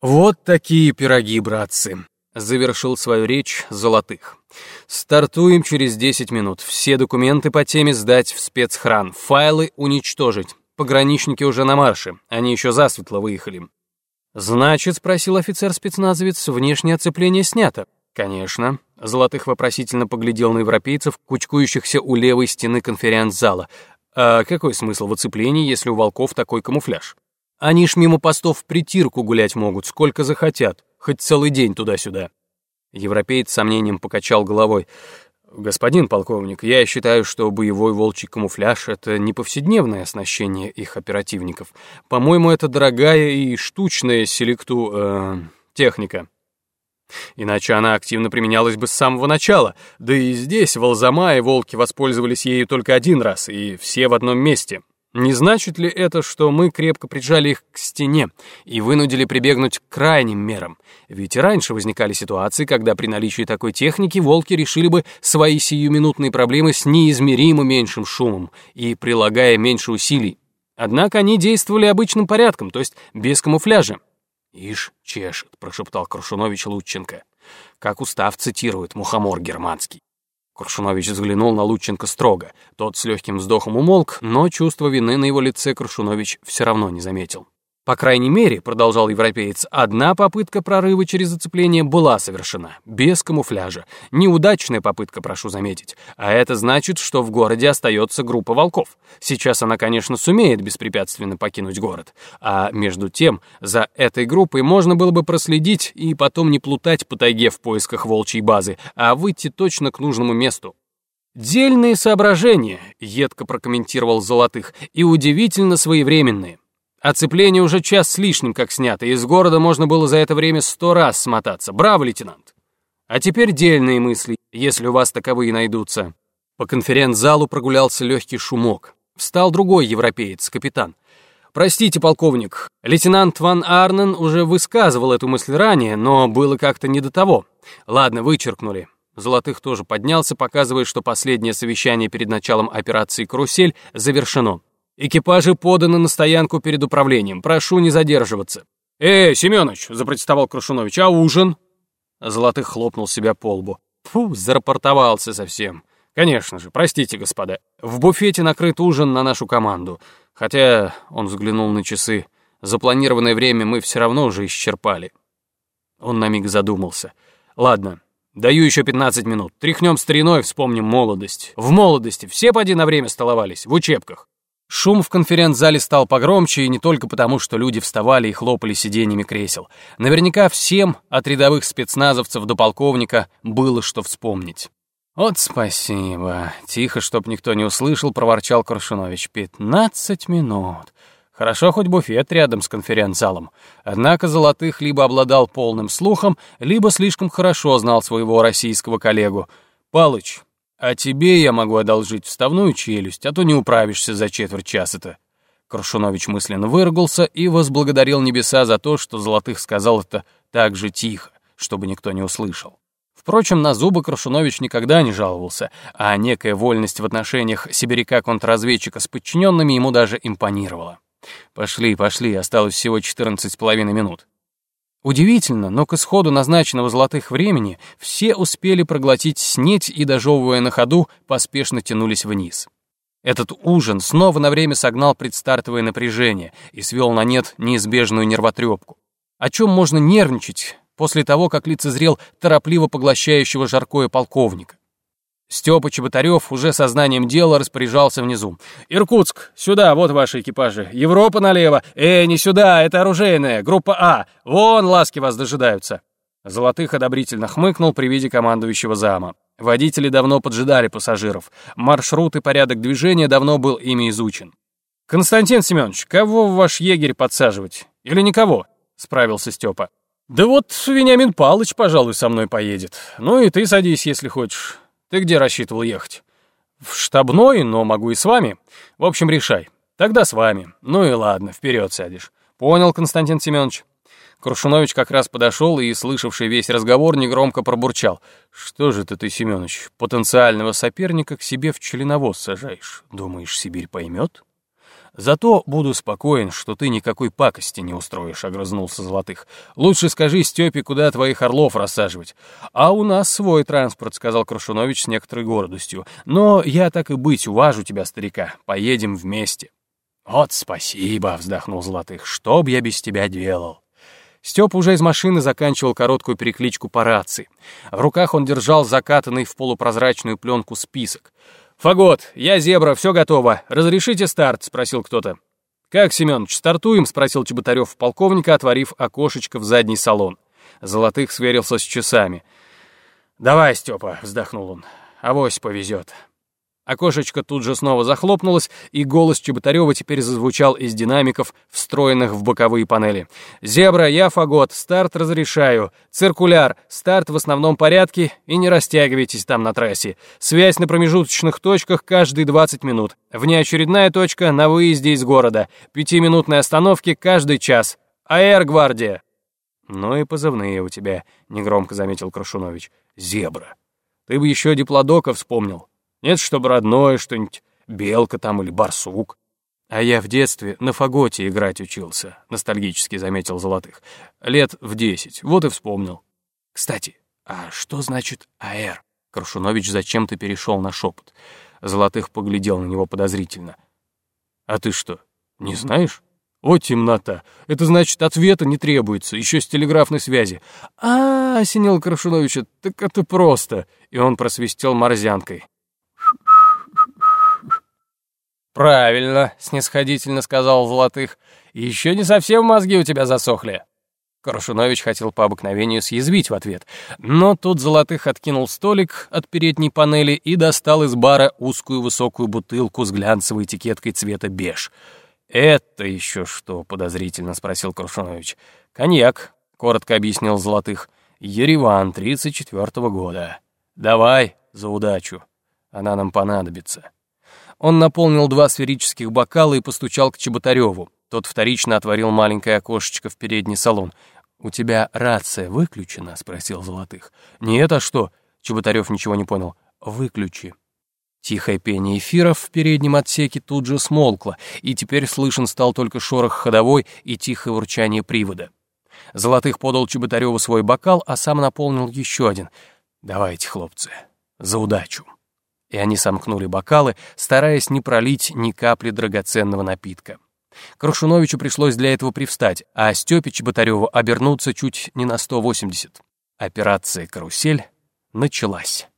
Вот такие пироги, братцы. Завершил свою речь Золотых. Стартуем через 10 минут. Все документы по теме сдать в спецхран, файлы уничтожить. Пограничники уже на марше, они еще засветло выехали. «Значит, — спросил офицер-спецназовец, — внешнее оцепление снято?» «Конечно». Золотых вопросительно поглядел на европейцев, кучкующихся у левой стены конференц-зала. «А какой смысл в оцеплении, если у волков такой камуфляж? Они ж мимо постов в притирку гулять могут, сколько захотят, хоть целый день туда-сюда». Европеец с сомнением покачал головой. «Господин полковник, я считаю, что боевой волчий камуфляж — это не повседневное оснащение их оперативников. По-моему, это дорогая и штучная селекту... Э, техника. Иначе она активно применялась бы с самого начала. Да и здесь волзама и волки воспользовались ею только один раз, и все в одном месте. Не значит ли это, что мы крепко прижали их к стене и вынудили прибегнуть к крайним мерам? Ведь и раньше возникали ситуации, когда при наличии такой техники волки решили бы свои сиюминутные проблемы с неизмеримо меньшим шумом и прилагая меньше усилий. Однако они действовали обычным порядком, то есть без камуфляжа. «Ишь, чешет», — прошептал Крушунович Лученко. Как устав цитирует мухомор германский. Крушунович взглянул на Лученко строго. Тот с легким вздохом умолк, но чувство вины на его лице Крушунович все равно не заметил. По крайней мере, продолжал европеец, одна попытка прорыва через зацепление была совершена, без камуфляжа. Неудачная попытка, прошу заметить. А это значит, что в городе остается группа волков. Сейчас она, конечно, сумеет беспрепятственно покинуть город. А между тем, за этой группой можно было бы проследить и потом не плутать по тайге в поисках волчьей базы, а выйти точно к нужному месту. «Дельные соображения», — едко прокомментировал Золотых, — «и удивительно своевременные». Оцепление уже час с лишним как снято, из города можно было за это время сто раз смотаться. Браво, лейтенант! А теперь дельные мысли, если у вас таковые найдутся. По конференц-залу прогулялся легкий шумок. Встал другой европеец, капитан. Простите, полковник, лейтенант Ван Арнен уже высказывал эту мысль ранее, но было как-то не до того. Ладно, вычеркнули. Золотых тоже поднялся, показывая, что последнее совещание перед началом операции «Карусель» завершено. Экипажи поданы на стоянку перед управлением. Прошу не задерживаться». «Эй, Семёныч!» — запротестовал Крушунович. «А ужин?» Золотых хлопнул себя по лбу. Фу, зарапортовался совсем. «Конечно же, простите, господа. В буфете накрыт ужин на нашу команду. Хотя, он взглянул на часы, запланированное время мы все равно уже исчерпали». Он на миг задумался. «Ладно, даю еще 15 минут. Тряхнем стариной, вспомним молодость. В молодости все поди на время столовались, в учебках. Шум в конференц-зале стал погромче, и не только потому, что люди вставали и хлопали сиденьями кресел. Наверняка всем, от рядовых спецназовцев до полковника, было что вспомнить. «Вот спасибо!» — тихо, чтоб никто не услышал, проворчал Крушунович. «Пятнадцать минут!» Хорошо хоть буфет рядом с конференц-залом. Однако Золотых либо обладал полным слухом, либо слишком хорошо знал своего российского коллегу. «Палыч, а тебе я могу одолжить вставную челюсть, а то не управишься за четверть часа-то». Крушунович мысленно выругался и возблагодарил небеса за то, что Золотых сказал это так же тихо, чтобы никто не услышал. Впрочем, на зубы Крушунович никогда не жаловался, а некая вольность в отношениях сибиряка-контрразведчика с подчиненными ему даже импонировала. «Пошли, пошли, осталось всего 14 с половиной минут». Удивительно, но к исходу назначенного золотых времени все успели проглотить снеть и, дожевывая на ходу, поспешно тянулись вниз. Этот ужин снова на время согнал предстартовое напряжение и свел на нет неизбежную нервотрепку. О чем можно нервничать после того, как лицезрел торопливо поглощающего жаркое полковника? Степа Чеботарев уже сознанием дела распоряжался внизу. «Иркутск, сюда, вот ваши экипажи. Европа налево. Эй, не сюда, это оружейная, группа А. Вон ласки вас дожидаются». Золотых одобрительно хмыкнул при виде командующего зама. Водители давно поджидали пассажиров. Маршрут и порядок движения давно был ими изучен. «Константин Семенович, кого в ваш егерь подсаживать? Или никого?» — справился Степа. «Да вот Вениамин Палыч, пожалуй, со мной поедет. Ну и ты садись, если хочешь. Ты где рассчитывал ехать? В штабной, но могу и с вами. В общем, решай. Тогда с вами. Ну и ладно, вперед сядешь. Понял, Константин Семенович. Крушунович как раз подошел и, слышавший весь разговор, негромко пробурчал. «Что же ты, ты, Семенович, потенциального соперника к себе в членовоз сажаешь? Думаешь, Сибирь поймет?» Зато буду спокоен, что ты никакой пакости не устроишь, огрызнулся Золотых. Лучше скажи Степе, куда твоих орлов рассаживать. А у нас свой транспорт, сказал Крушунович с некоторой гордостью. Но я так и быть, уважу тебя, старика. Поедем вместе. Вот спасибо, вздохнул Золотых. Что б я без тебя делал? Степ уже из машины заканчивал короткую перекличку по рации. В руках он держал закатанный в полупрозрачную пленку список. «Фагот, я зебра, все готово. Разрешите старт?» — спросил кто-то. «Как, Семенович, стартуем?» — спросил Чеботарев полковника, отворив окошечко в задний салон. Золотых сверился с часами. «Давай, Степа», — вздохнул он, — «авось повезет». Окошечко тут же снова захлопнулось, и голос Чеботарева теперь зазвучал из динамиков, встроенных в боковые панели. «Зебра, я фагот, старт разрешаю. Циркуляр, старт в основном порядке, и не растягивайтесь там на трассе. Связь на промежуточных точках каждые 20 минут. Внеочередная точка на выезде из города. Пятиминутные остановки каждый час. АЭР, гвардия!» «Ну и позывные у тебя», — негромко заметил Крашунович. «Зебра. Ты бы еще диплодока вспомнил». Нет, чтобы родное что-нибудь, белка там или барсук. А я в детстве на фаготе играть учился, ностальгически заметил Золотых. Лет в десять, вот и вспомнил. Кстати, а что значит АР? Крушунович зачем-то перешел на шепот. Золотых поглядел на него подозрительно. А ты что, не знаешь? О, темнота! Это значит, ответа не требуется, еще с телеграфной связи. -а осенил Крашуновича, так это просто. И он просвистел морзянкой. «Правильно», — снисходительно сказал Золотых. «Еще не совсем мозги у тебя засохли». Коршунович хотел по обыкновению съязвить в ответ, но тут Золотых откинул столик от передней панели и достал из бара узкую высокую бутылку с глянцевой этикеткой цвета беж. «Это еще что?» — подозрительно спросил Крушунович. «Коньяк», — коротко объяснил Золотых. «Ереван, 34-го года. Давай за удачу. Она нам понадобится». Он наполнил два сферических бокала и постучал к Чеботареву. Тот вторично отворил маленькое окошечко в передний салон. «У тебя рация выключена?» — спросил Золотых. «Нет, а что?» — Чеботарев ничего не понял. «Выключи». Тихое пение эфиров в переднем отсеке тут же смолкло, и теперь слышен стал только шорох ходовой и тихое урчание привода. Золотых подал Чеботареву свой бокал, а сам наполнил еще один. «Давайте, хлопцы, за удачу!» И они сомкнули бокалы, стараясь не пролить ни капли драгоценного напитка. Крушуновичу пришлось для этого привстать, а Степе Чеботареву обернуться чуть не на 180. Операция «Карусель» началась.